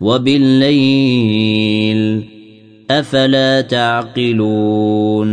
وبالليل أفلا تعقلون